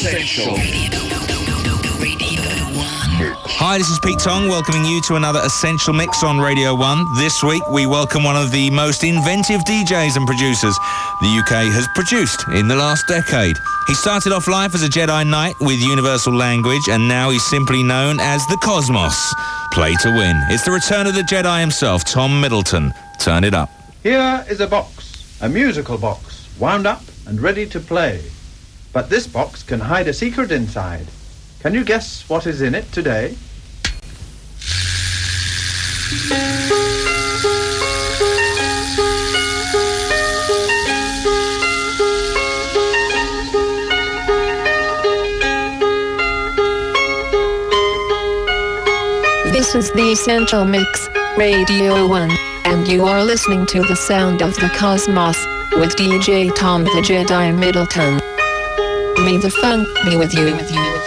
Essential. Hi, this is Pete Tong welcoming you to another Essential Mix on Radio 1. This week we welcome one of the most inventive DJs and producers the UK has produced in the last decade. He started off life as a Jedi Knight with universal language and now he's simply known as the Cosmos. Play to win. It's the return of the Jedi himself, Tom Middleton. Turn it up. Here is a box, a musical box, wound up and ready to play. But this box can hide a secret inside. Can you guess what is in it today? This is the Essential Mix, Radio 1, and you are listening to the sound of the cosmos with DJ Tom the Jedi Middleton. May the funk be with you. With you,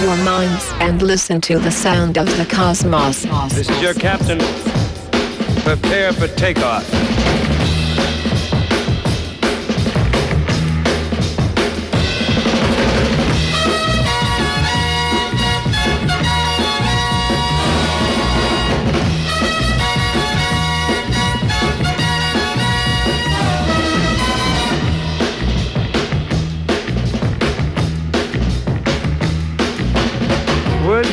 your minds and listen to the sound of the cosmos. This is your captain. Prepare for takeoff.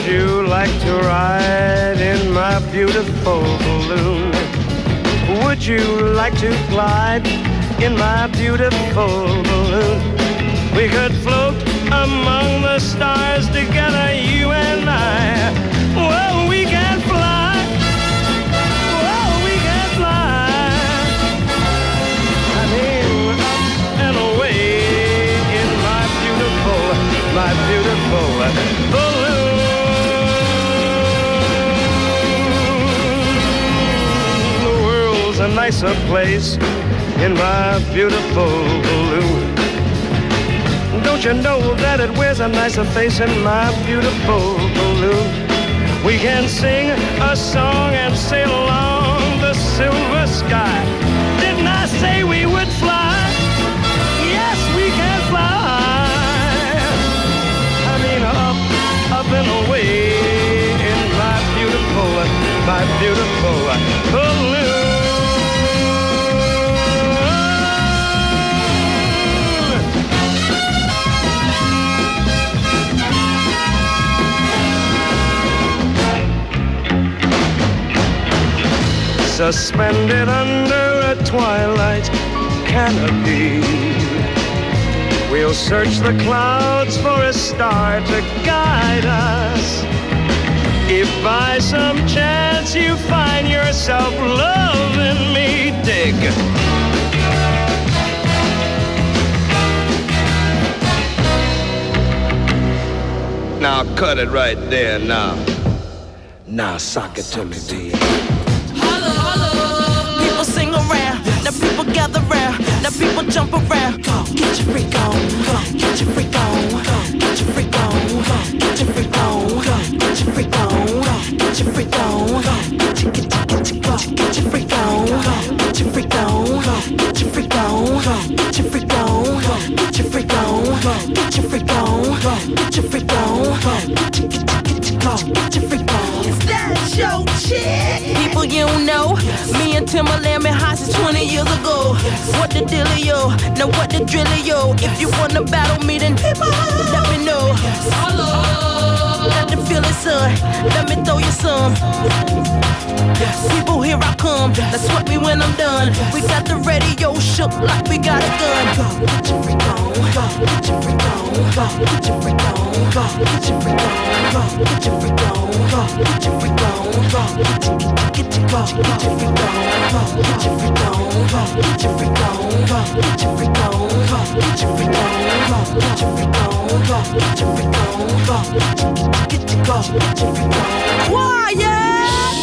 Would you like to ride in my beautiful balloon? Would you like to glide in my beautiful balloon? We could float among the stars together, you and I. Well, we can fly. Well, we can fly. I mean, up and away in my beautiful, my beautiful balloon. A nicer place in my beautiful balloon. Don't you know that it wears a nicer face in my beautiful balloon? We can sing a song and sail along the silver sky. Didn't I say we would fly? Yes, we can fly. I mean, up, up and away in my beautiful, my beautiful balloon. Suspended under a twilight canopy. We'll search the clouds for a star to guide us. If by some chance you find yourself loving me, dig. Now cut it right there now. Now sock it to me, B. now people jump around. Go, Get your freak on, Go, get your freak on, Go, get your freak on, Go, get your freak on, Go, get your freak on, Go, get your freak on, Go, get your get your get your get your freak on, Go, get your freak on, Go, get your freak on, Go, get your freak on, Go, get your freak on, Go, get your freak on, Go, get your freak on, get your get your get your get your freak on. Is that your chick? People you know, me and Timbaland been high since 20 years ago. What the dealio? Now what the drillio? If you wanna battle me, then let me know. Let the feel it, son. Let me throw you some. People, here I come. Let's sweat me when I'm done. We got the radio shook like we got a gun. Get your freak on. Get your freak on. Get your freak on. Get your freak on. Get your freak on. get your freak on, get your get your get your get your freak on, get your freak on, get your freak on, get your freak on, get your freak on, get your freak on, get your freak on, your get your get your on. Why yeah?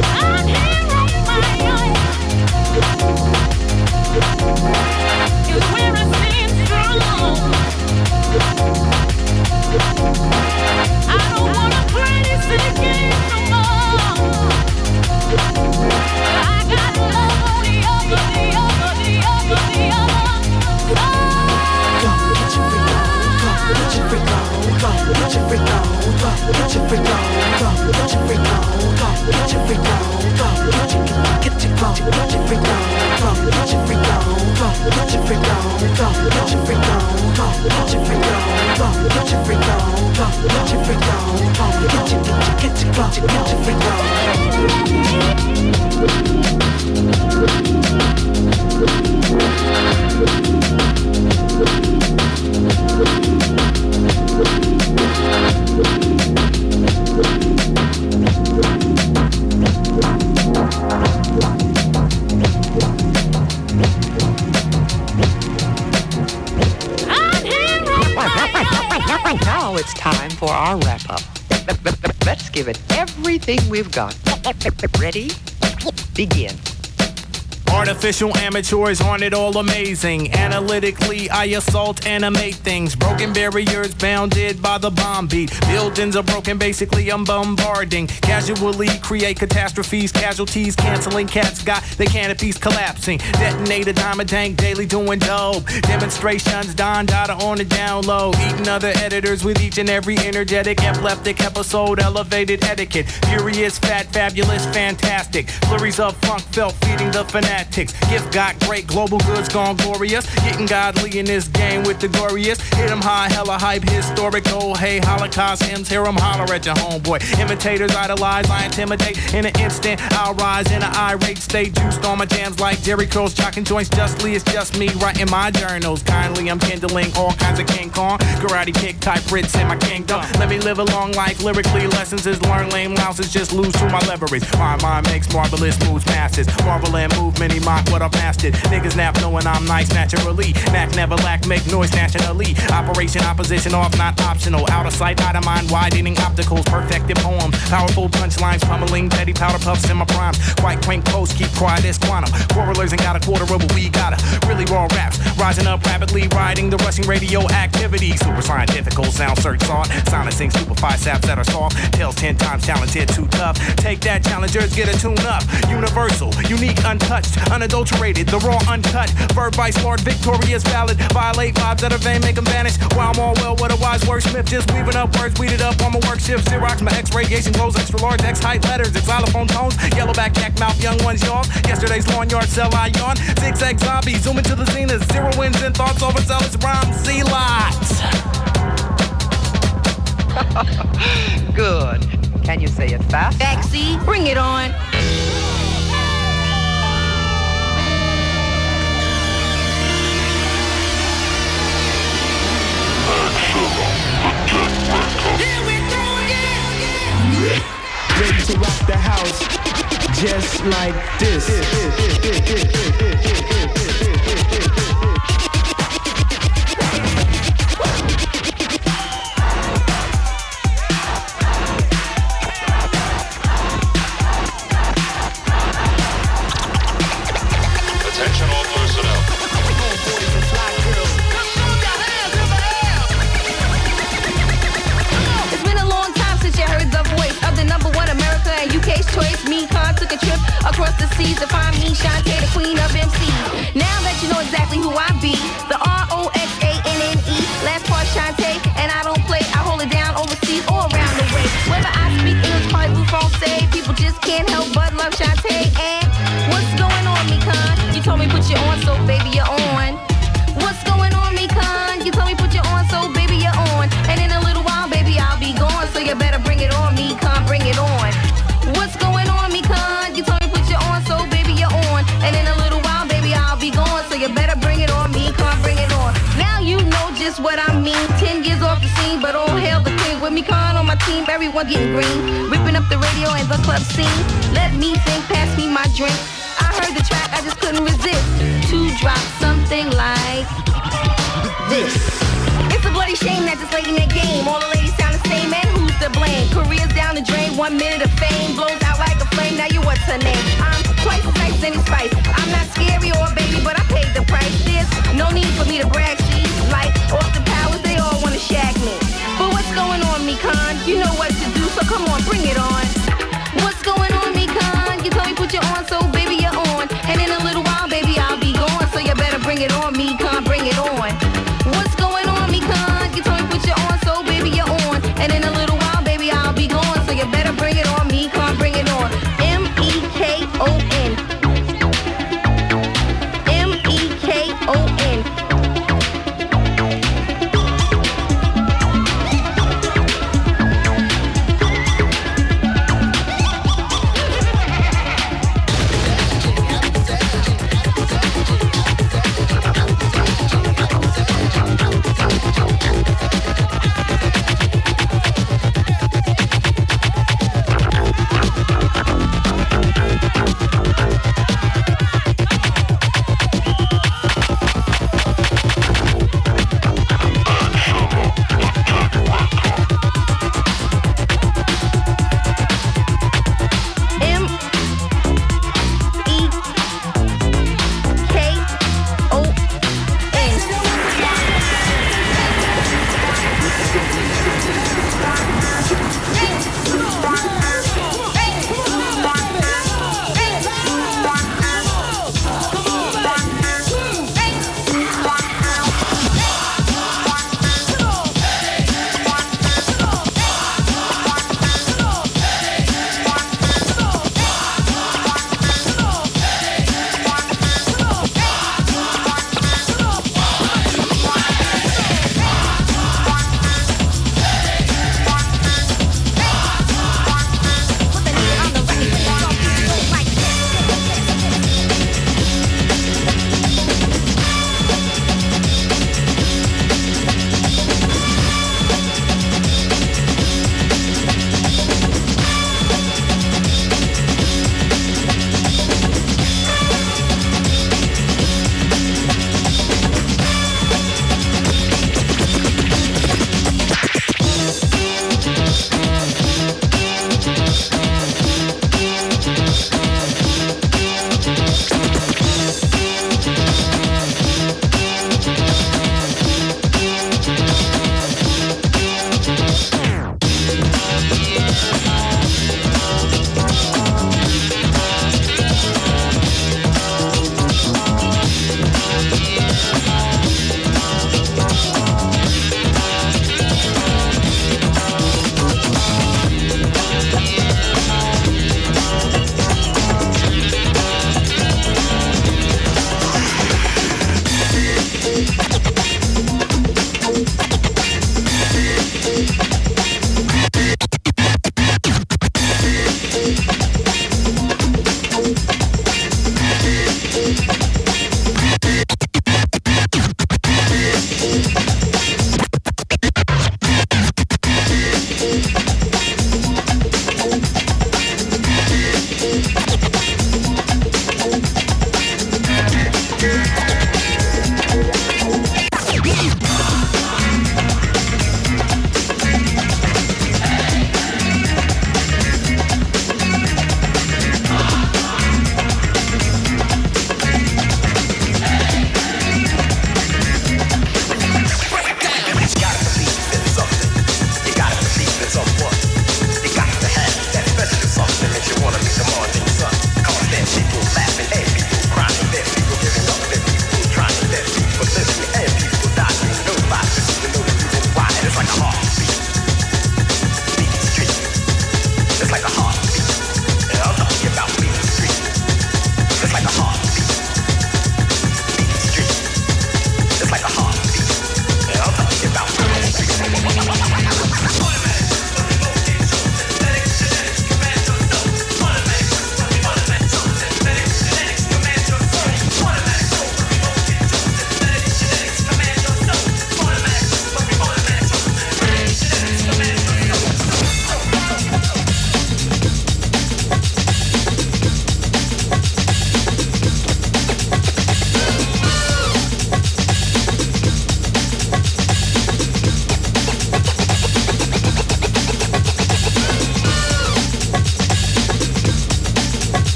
I stand strong. I don't wanna play this game freak on, everything we've got. Ready? Begin. Artificial amateurs aren't it all amazing? Analytically, I assault, animate things. Broken barriers bounded by the bomb beat. Buildings are broken, basically, I'm bombarding. Casually create catastrophes, casualties, canceling cats got the canopies collapsing. Detonate a diamond tank daily doing dope. Demonstrations, Don Dada on the down low. Eating other editors with each and every energetic, epileptic episode, elevated etiquette. Furious, fat, fabulous, fantastic. Flurries of funk felt feeding the fanatics. Gift got great, global goods gone glorious. Getting godly in this game with the glorious. Hit 'em high, hella hype, historical. Oh, hey, Holocaust hymns, hear 'em holler at your homeboy. Imitators idolize, I intimidate. In an instant, I'll rise in an irate state. Juiced on my jams like Jerry Curls, jocking joints justly. It's just me writing my journals. Kindly, I'm kindling all kinds of King Kong. Karate kick type Brits in my kingdom. Let me live a long life lyrically. Lessons is learn lame louses, just lose to my leverage. My mind makes marvelous moves, masses. Marvel and move, many mock what I've mastered. Niggas nap knowing I'm nice naturally. Knack never lack, make noise nationally. Operation opposition off, not optional. Out of sight, out of mind, widening opticals, perfected poems. Powerful punchlines, pummeling, petty powder puffs in my primes. Quite quaint posts, keep quiet as quantum. Quarrelers ain't got a quarter of what we got. Really raw raps, rising up rapidly, riding the rushing radio activity. Super scientifical sound search sought. Silencing stupefy saps that are soft. Tails ten times talented, too tough. Take that, challengers, get a tune up. Universal, unique, untouched, unadulterated, the raw, uncut. Verb vice smart, victorious, valid. Violate vibes that are vain, make them vanish. While I'm all well, what a wise wordsmith. Just weaving up words, weeded up on my work shift. Xerox, my X radiation glows, extra large, X height letters, xylophone tones. Yellowback, yak mouth, young ones yawn. Yesterday's lawn yard, sell I yawn. Zigzag zombie, zoom into the zenith. Zero wins and thoughts, overzealous rhymes, Z lots. Good. Can you say it fast? Taxi, bring it on. Ready to rock the house just like this. MCs to find me, Shanté, the queen of MCs. Now that you know exactly who I be, the R-O-X-A-N-N-E, last part Shanté, and I don't play, I hold it down overseas or around the way. Whether I speak English, parlez-vous français, people just can't help but love Shanté. And what's going on, con? You told me put you on, so baby you're on. Everyone getting green. Ripping up the radio and the club scene. Let me think, pass me my drink. I heard the track, I just couldn't resist. To drop something like this. It's a bloody shame that this lady in that game. All the ladies sound the same, and who's to blame? Careers down the drain, one minute of fame blows out like a flame. Now you what's her name? I'm twice as nice any spice. I'm not scary or a baby, but I paid the price. There's no need for me to brag. She's like off the powers, come on, bring it on. What's going on? You told me put you on, so baby you're on. And in a little while, baby I'll be gone, so you better bring it on, me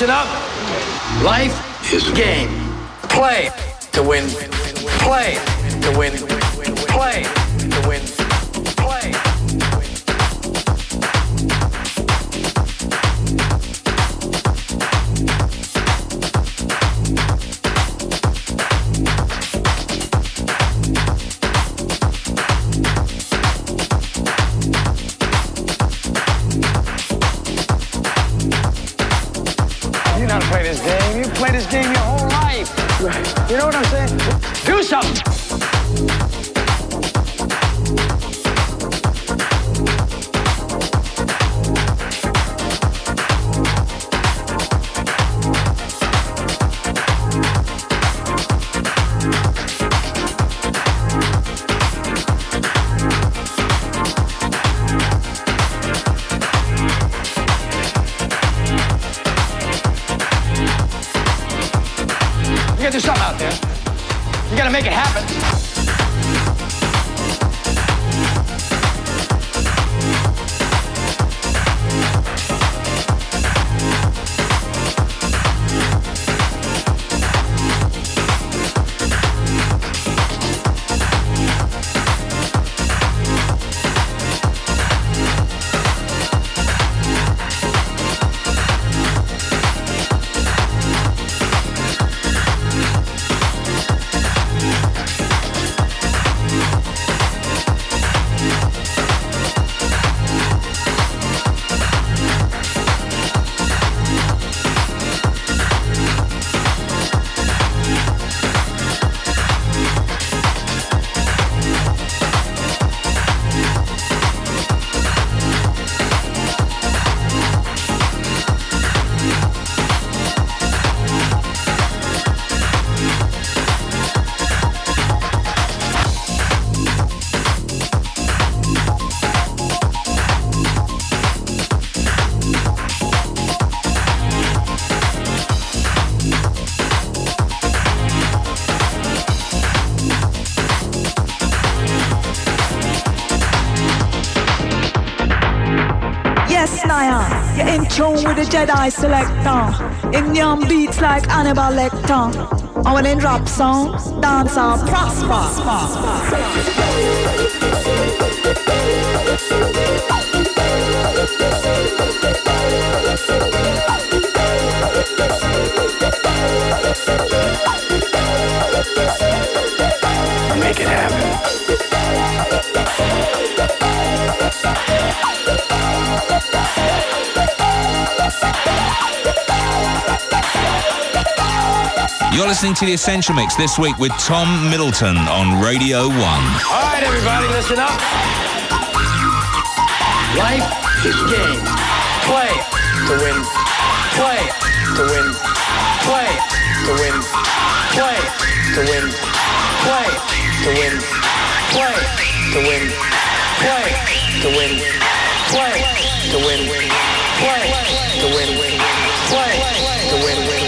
listen up. With the Jedi selector. In young beats like Hannibal Lecter. And when in rap songs, dance on Make it happen. You're listening to The Essential Mix this week with Tom Middleton on Radio 1. All right, everybody, listen up. Life is a game. Play to win. Play to win. Play to win. Play to win. Play to win. Play to win. Play to win. Play to win. Play to win. Play to win. Play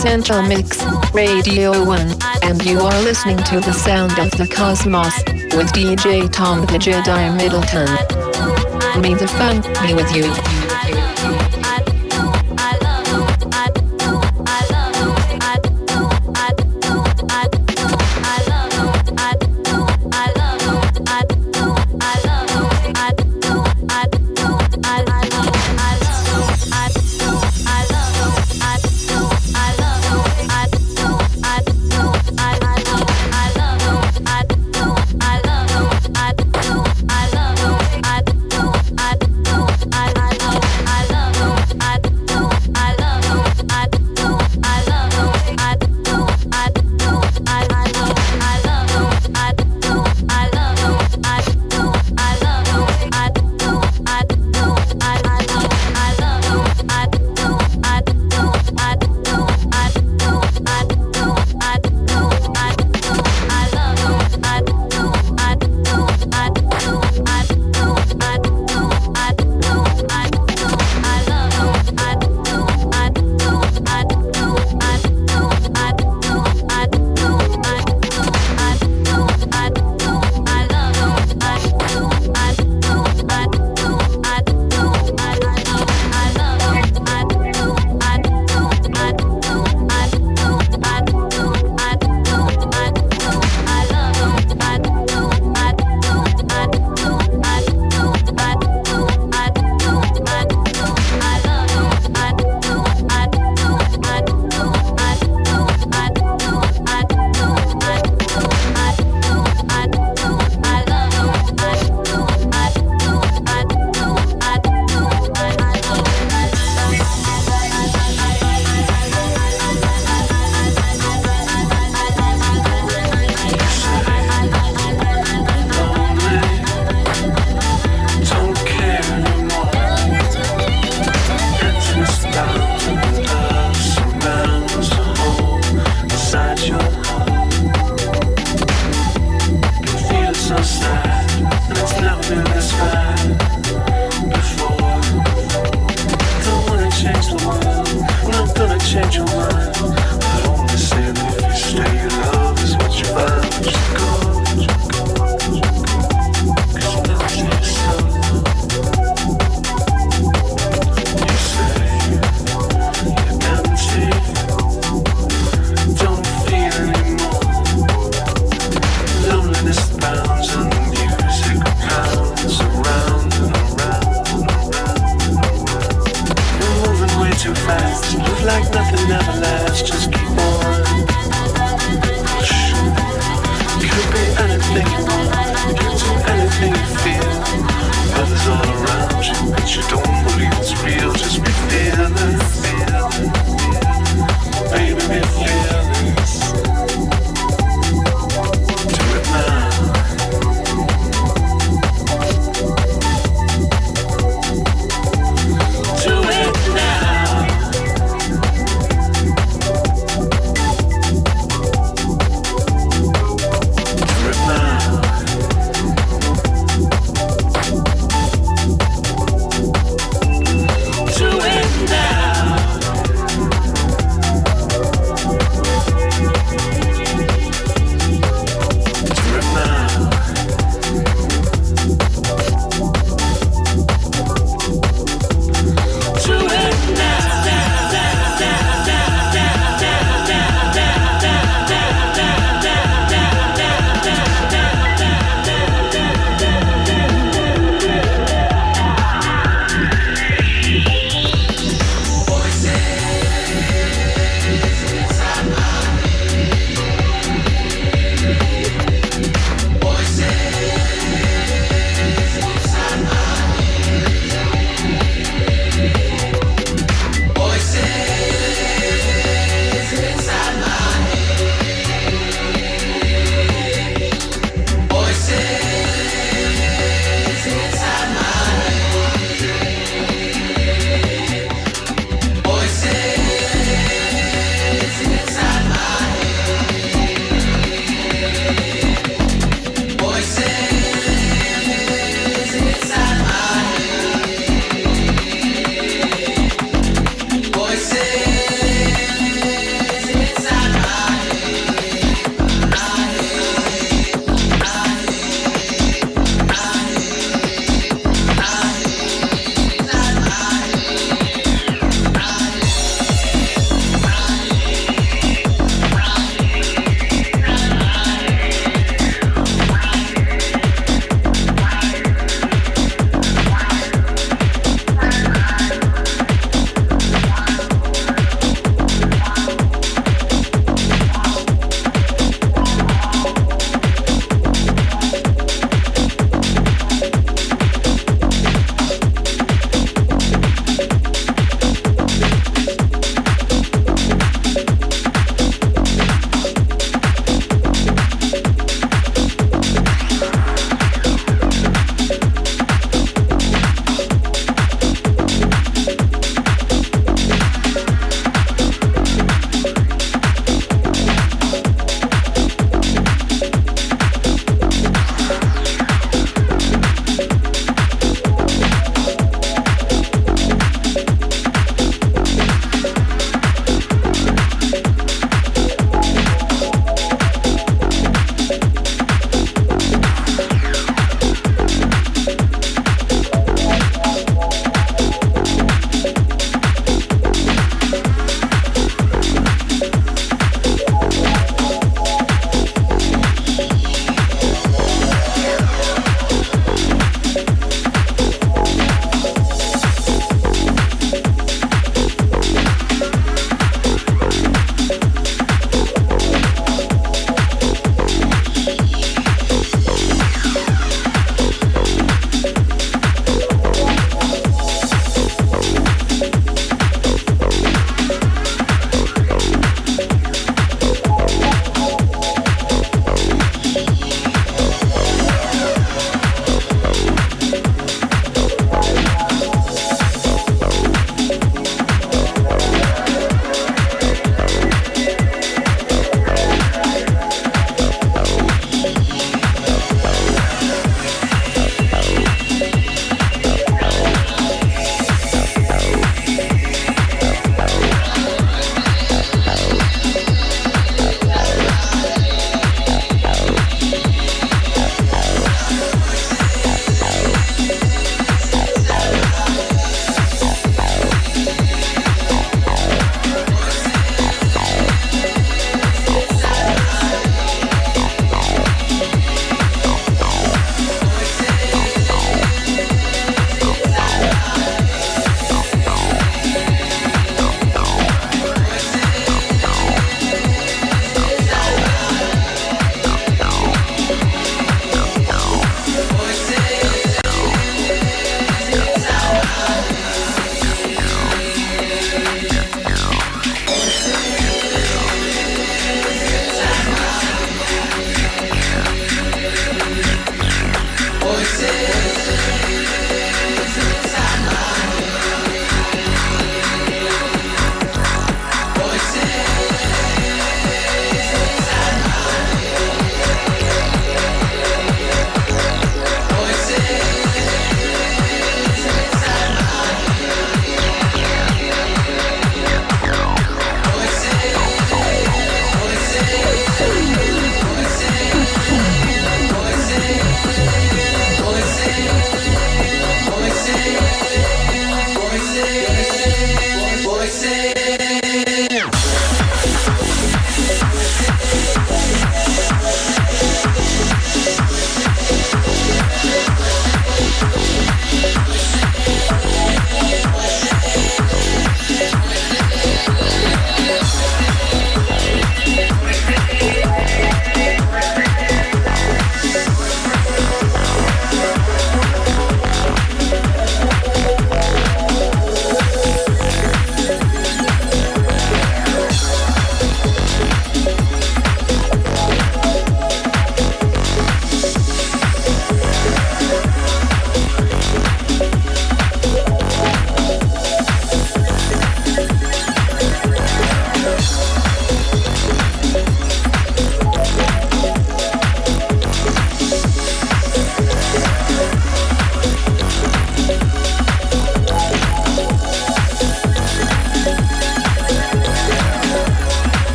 Essential Mix, Radio 1, and you are listening to the sound of the cosmos, with DJ Tom the Jedi Middleton. May the funk be with you.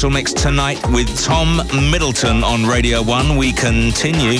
Essential Mix tonight with Tom Middleton on Radio 1. We continue.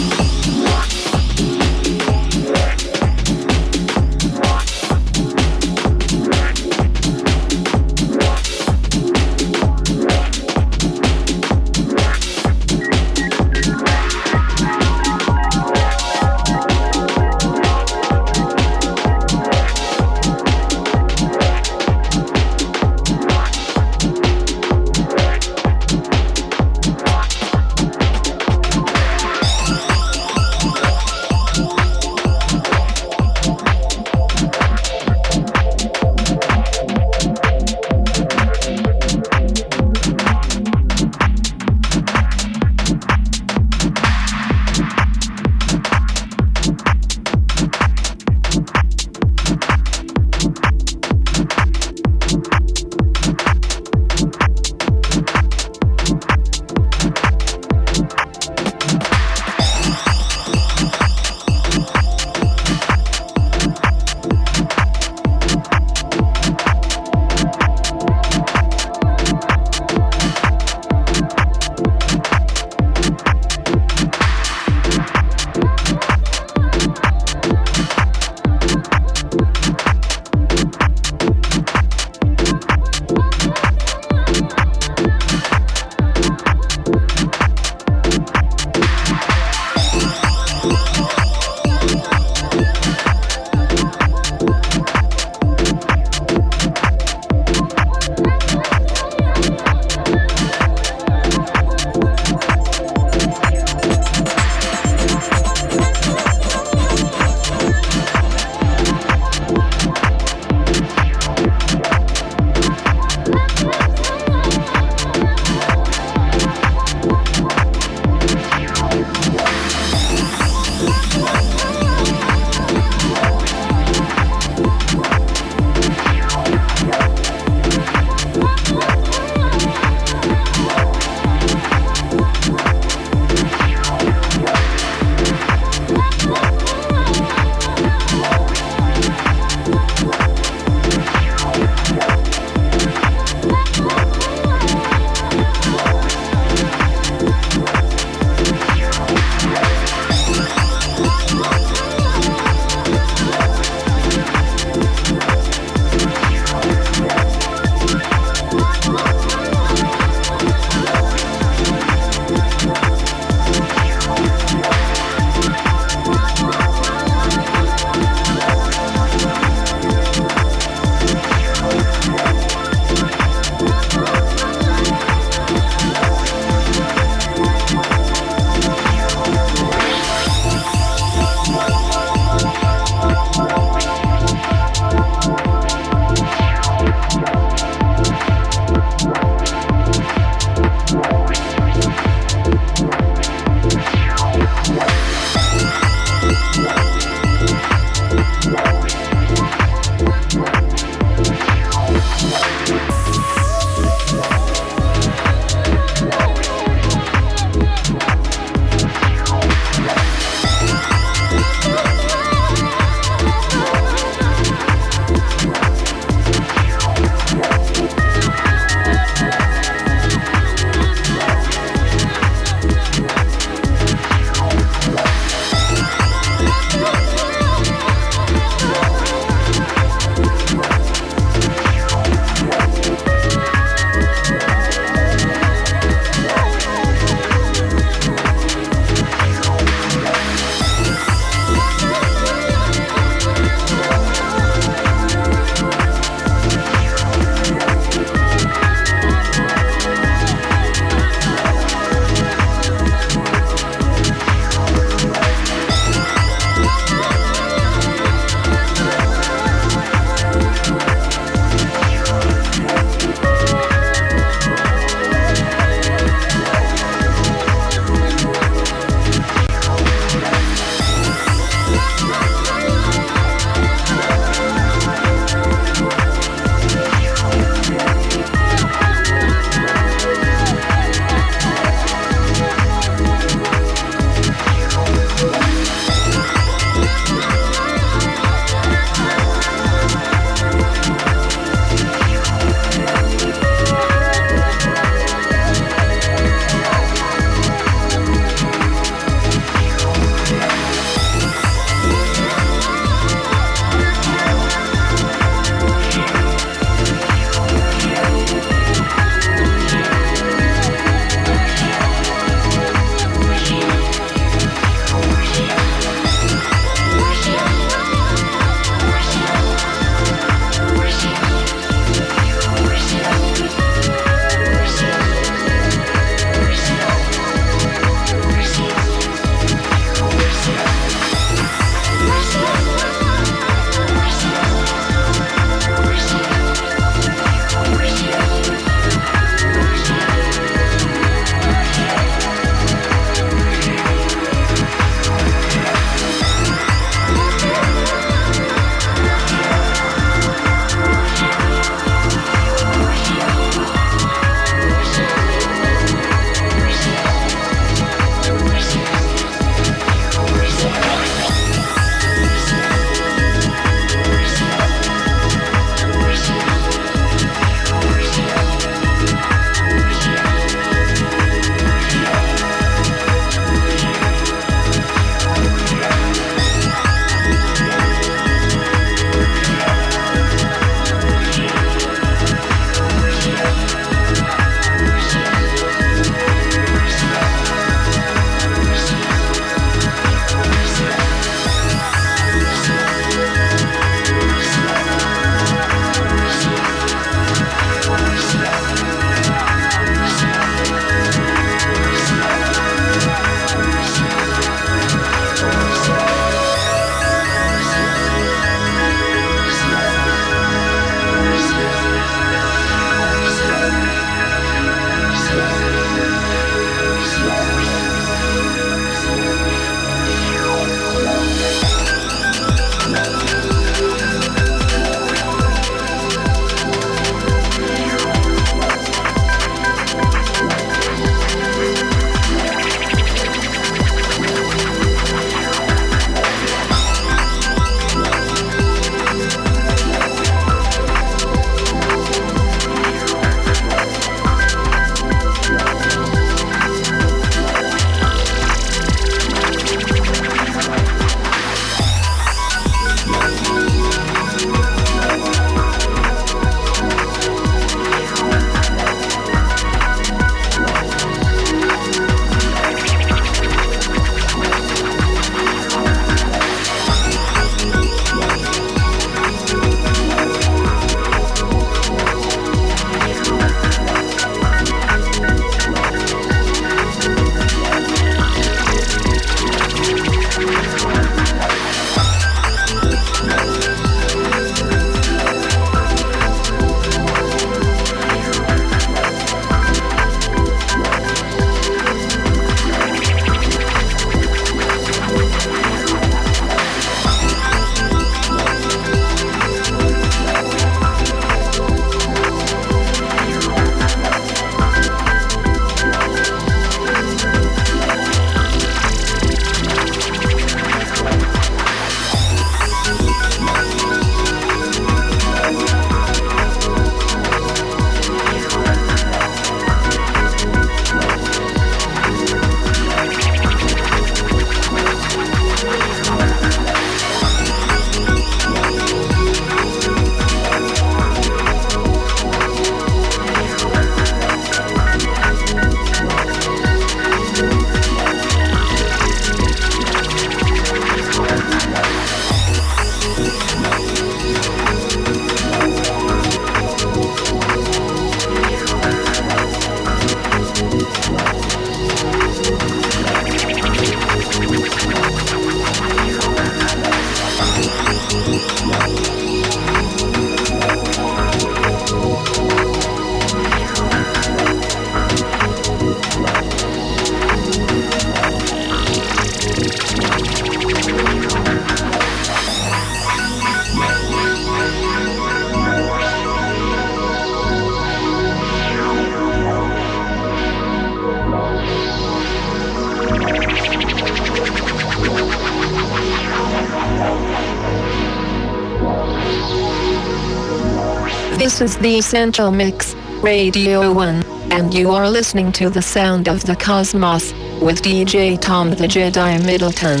This is the Essential Mix, Radio 1, and you are listening to the sound of the cosmos with DJ Tom the Jedi Middleton.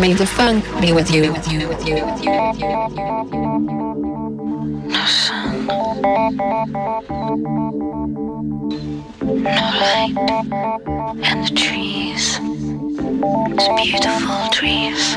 May the funk be with you. With you, with you, with you, with you. No sun. No light. And the trees. It's beautiful trees.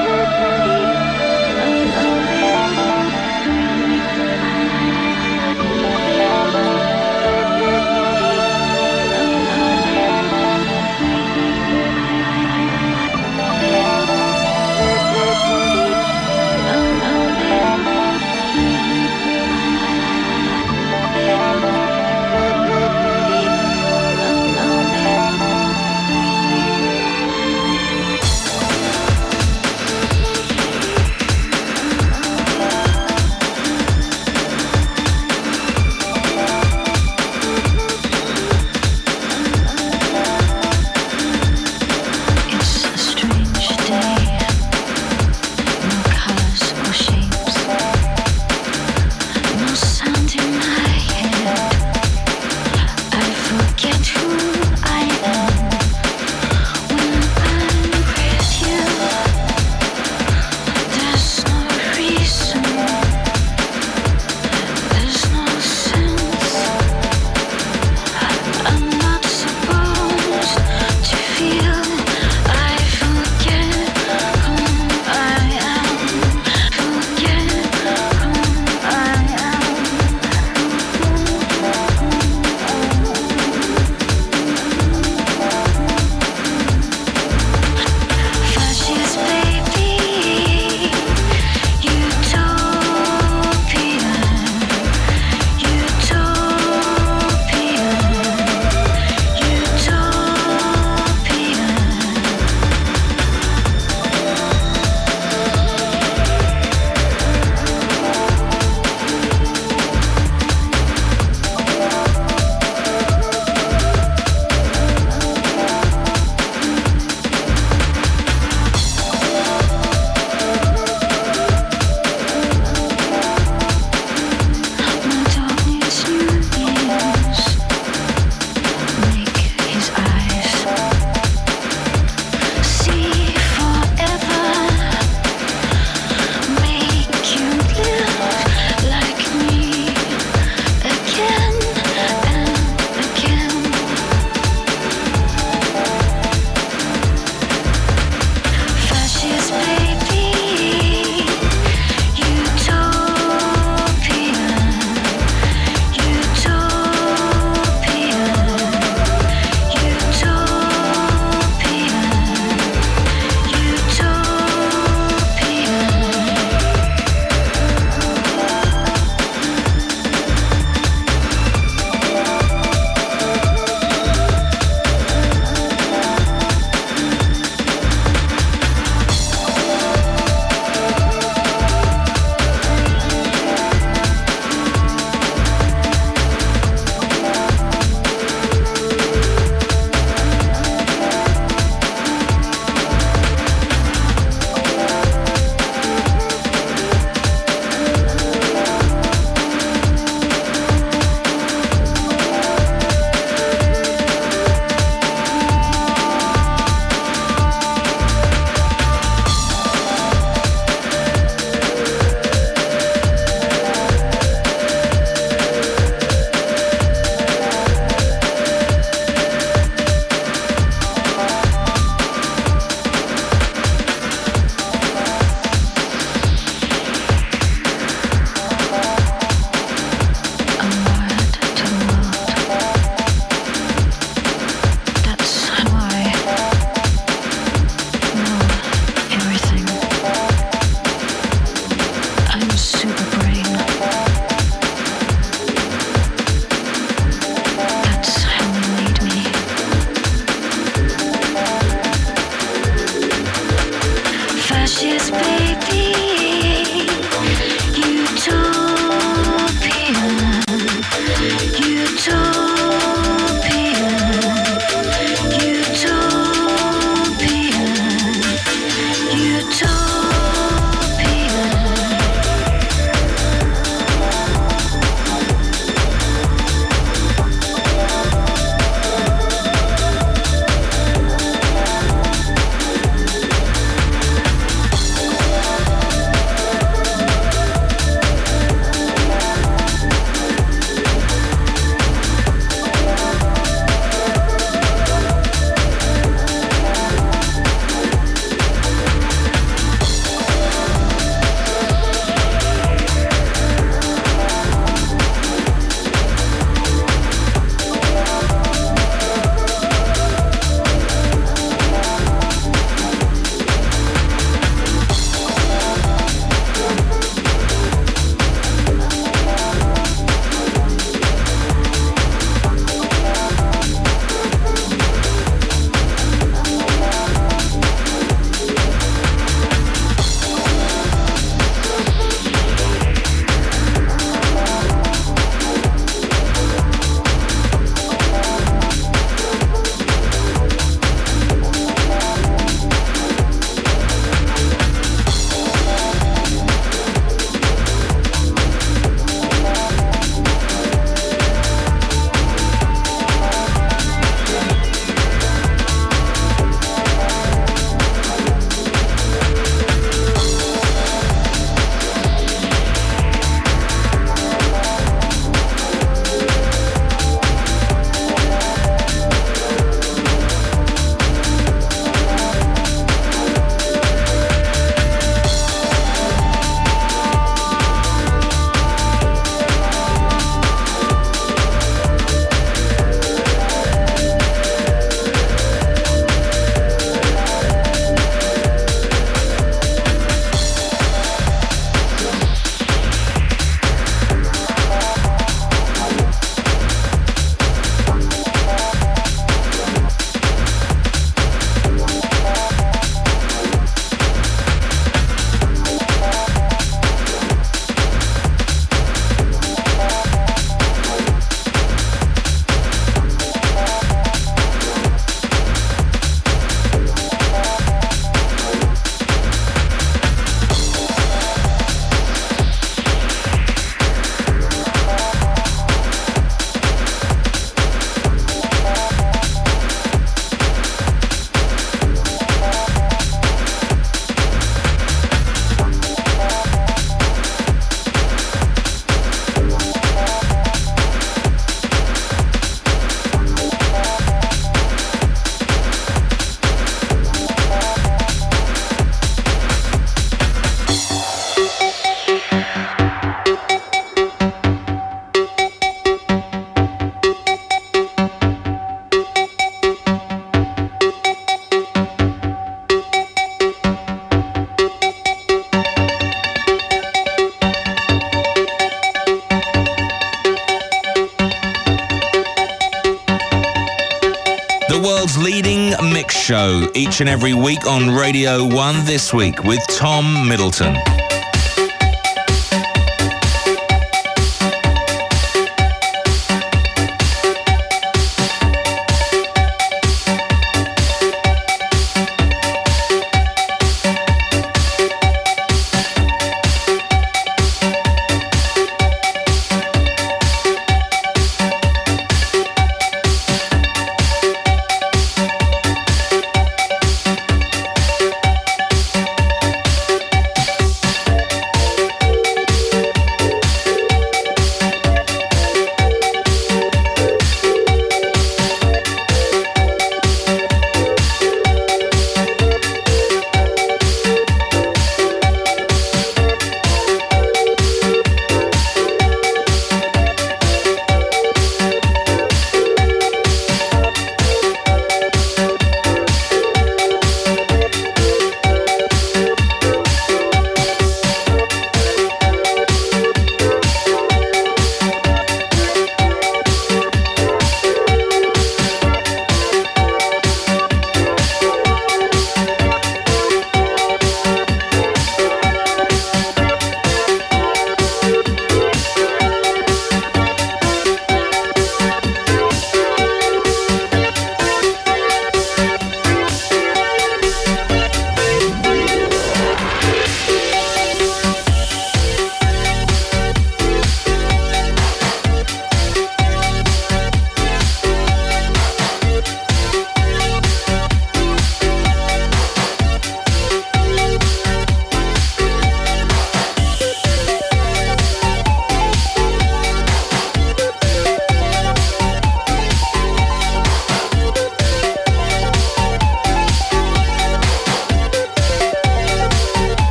each and every week on Radio 1 this week with Tom Middleton.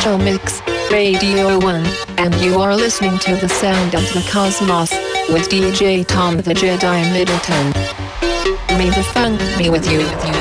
Essential Mix, Radio 1, and you are listening to the sound of the cosmos with DJ Tom the Jedi Middleton. May the funk be with you.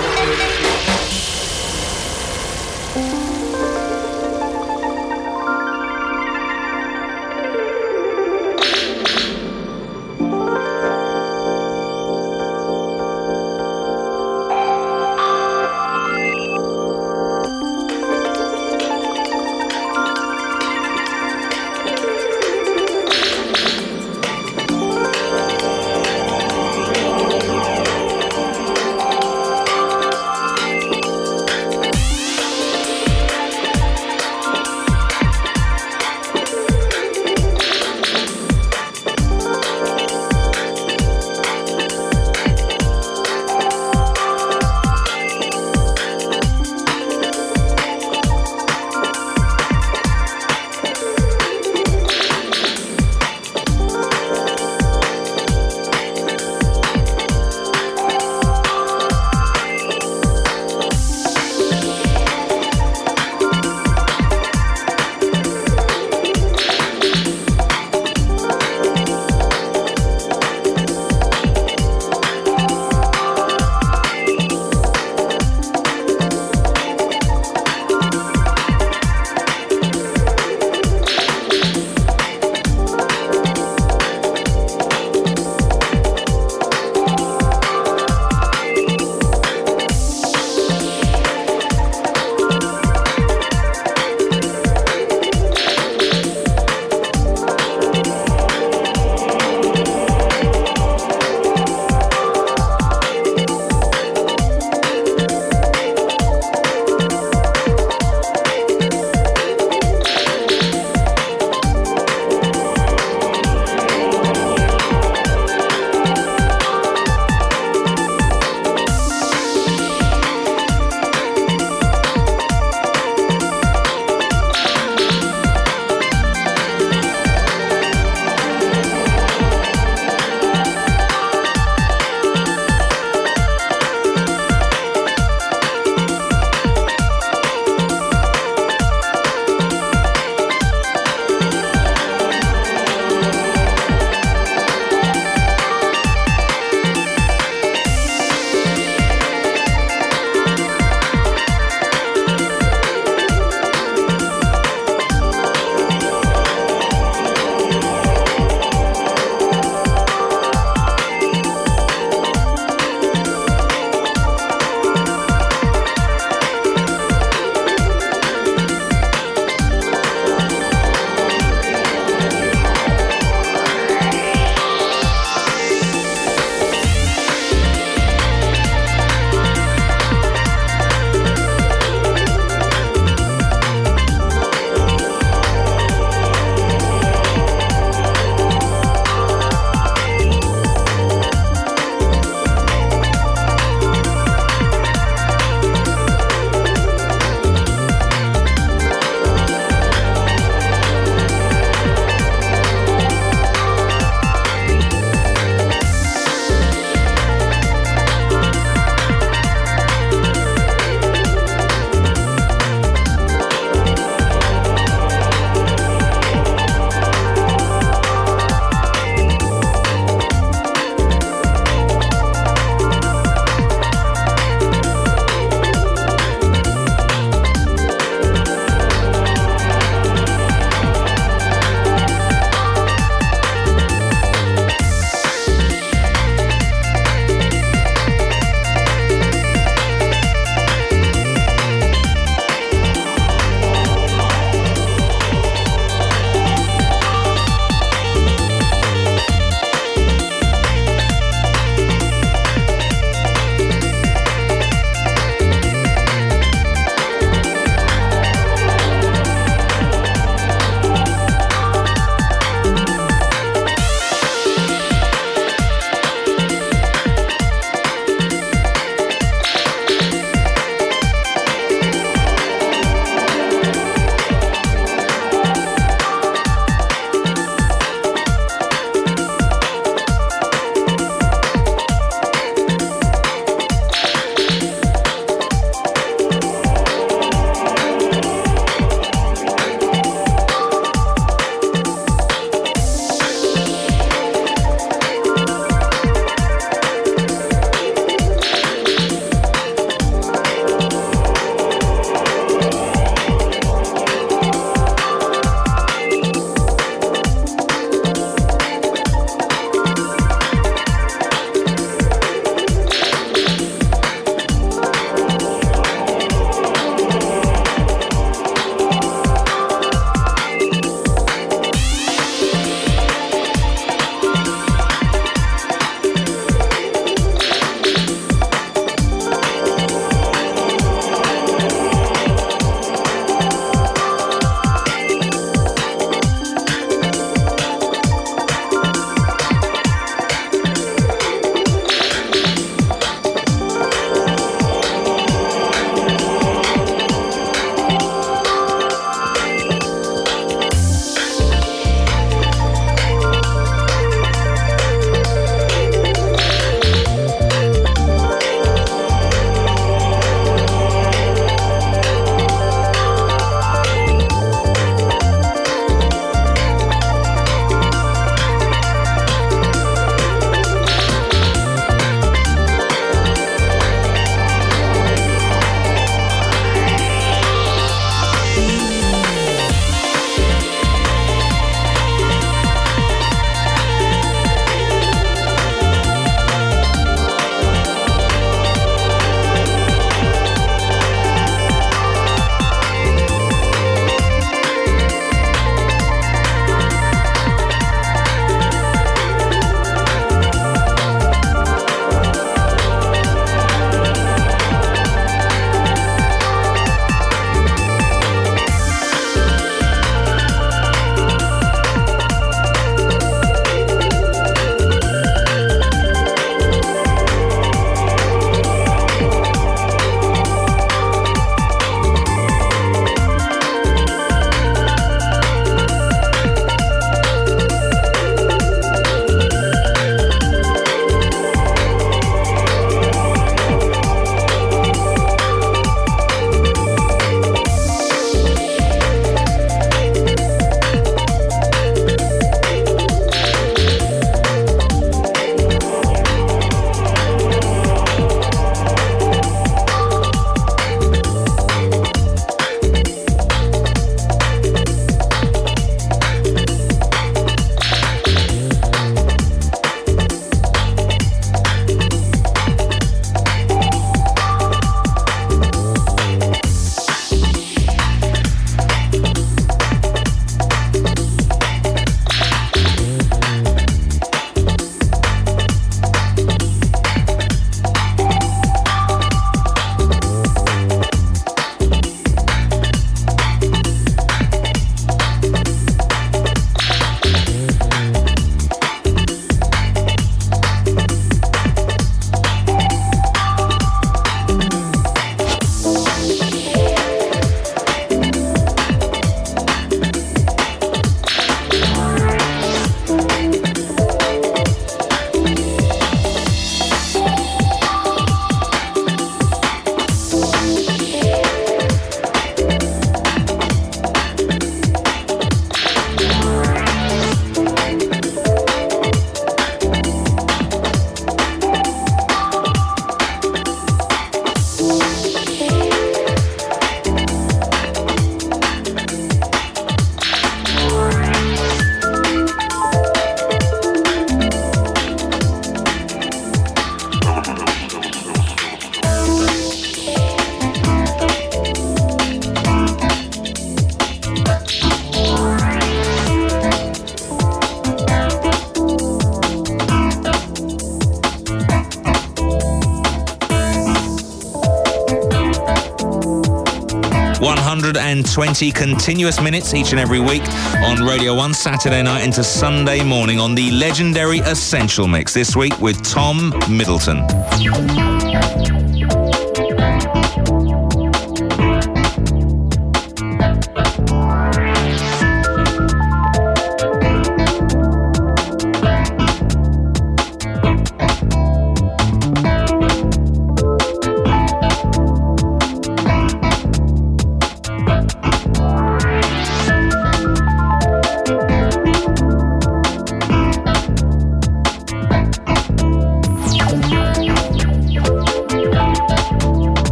120 continuous minutes each and every week on Radio 1 Saturday night into Sunday morning on the legendary Essential Mix this week with Tom Middleton.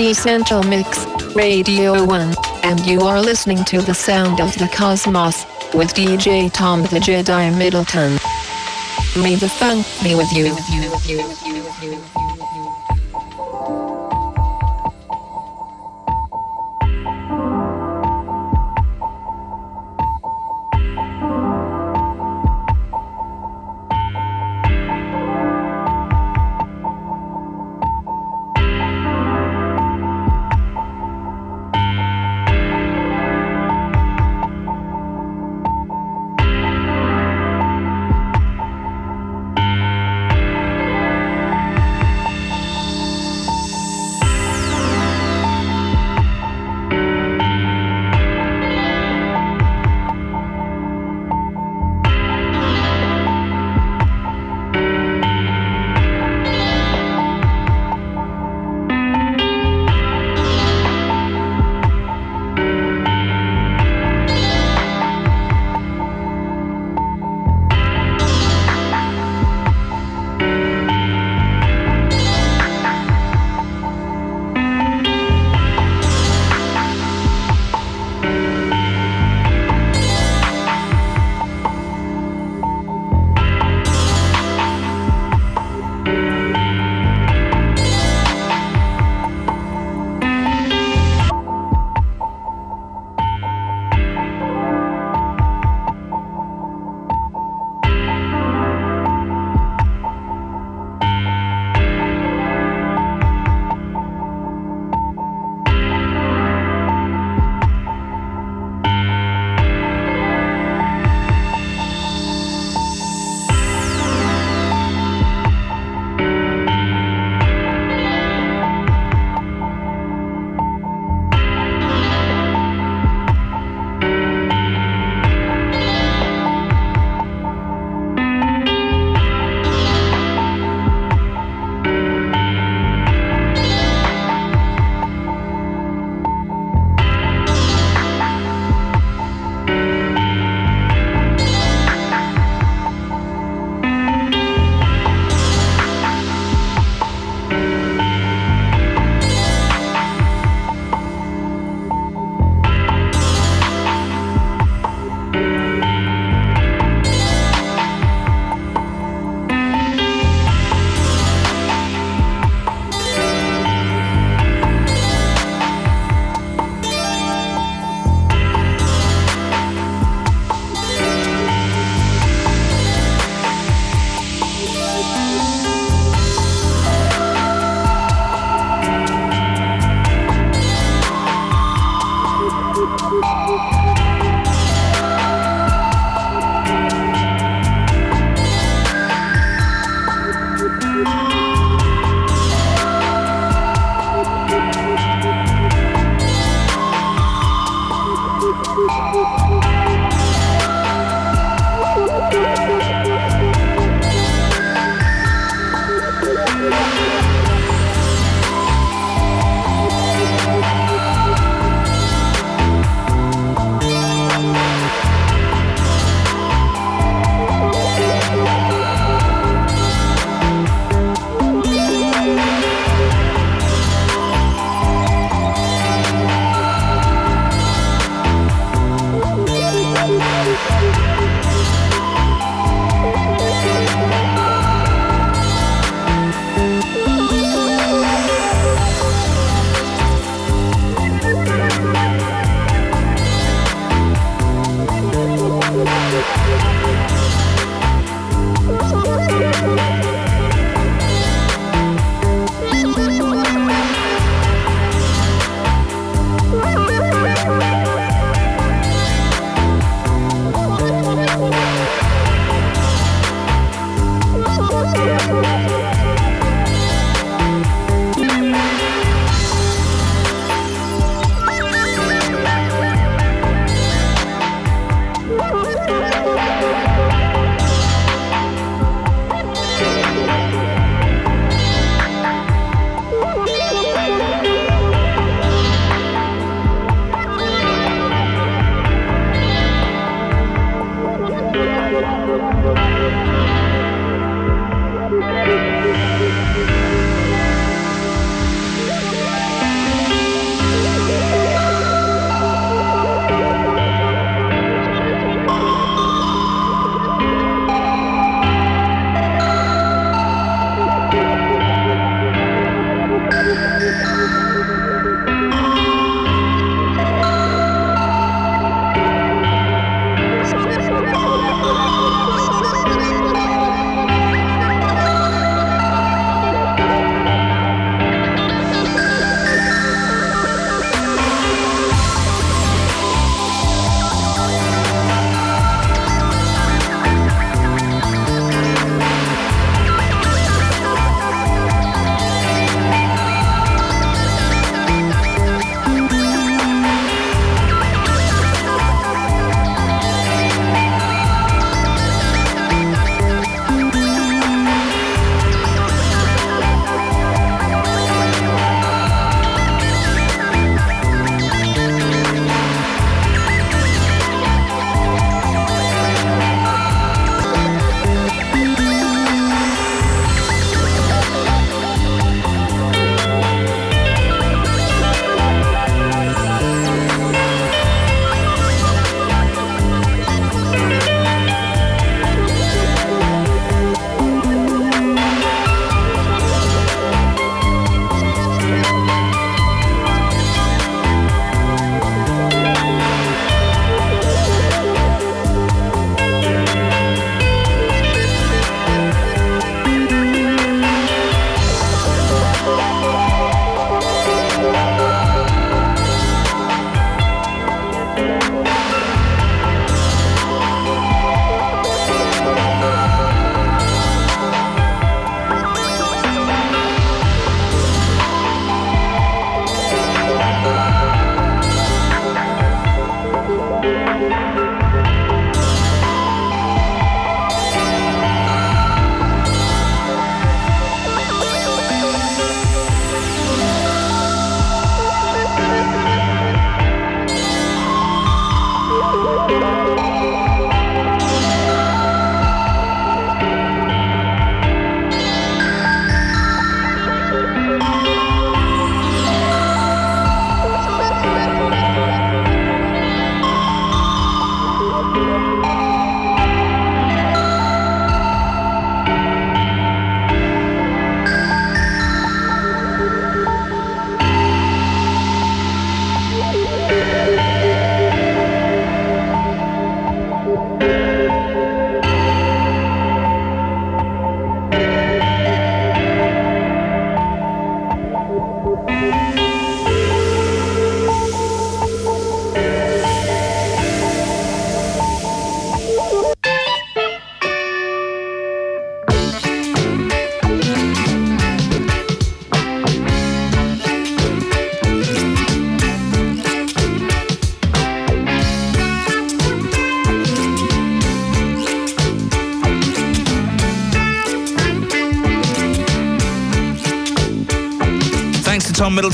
The Essential Mix, Radio 1, and you are listening to the sound of the cosmos with DJ Tom the Jedi Middleton. May the funk be with you. Tom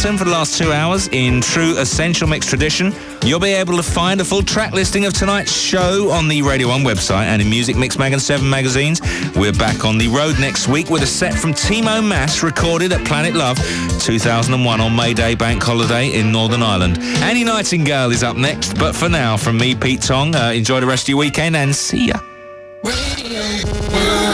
For the last two hours in true Essential Mix tradition. You'll be able to find a full track listing of tonight's show on the Radio 1 website and in Muzik Mix Mag and 7 magazines. We're back on the road next week with a set from Timo Maas recorded at Planet Love 2001 on May Day Bank Holiday in Northern Ireland. Annie Nightingale is up next, but for now, from me, Pete Tong, uh, enjoy the rest of your weekend and see ya.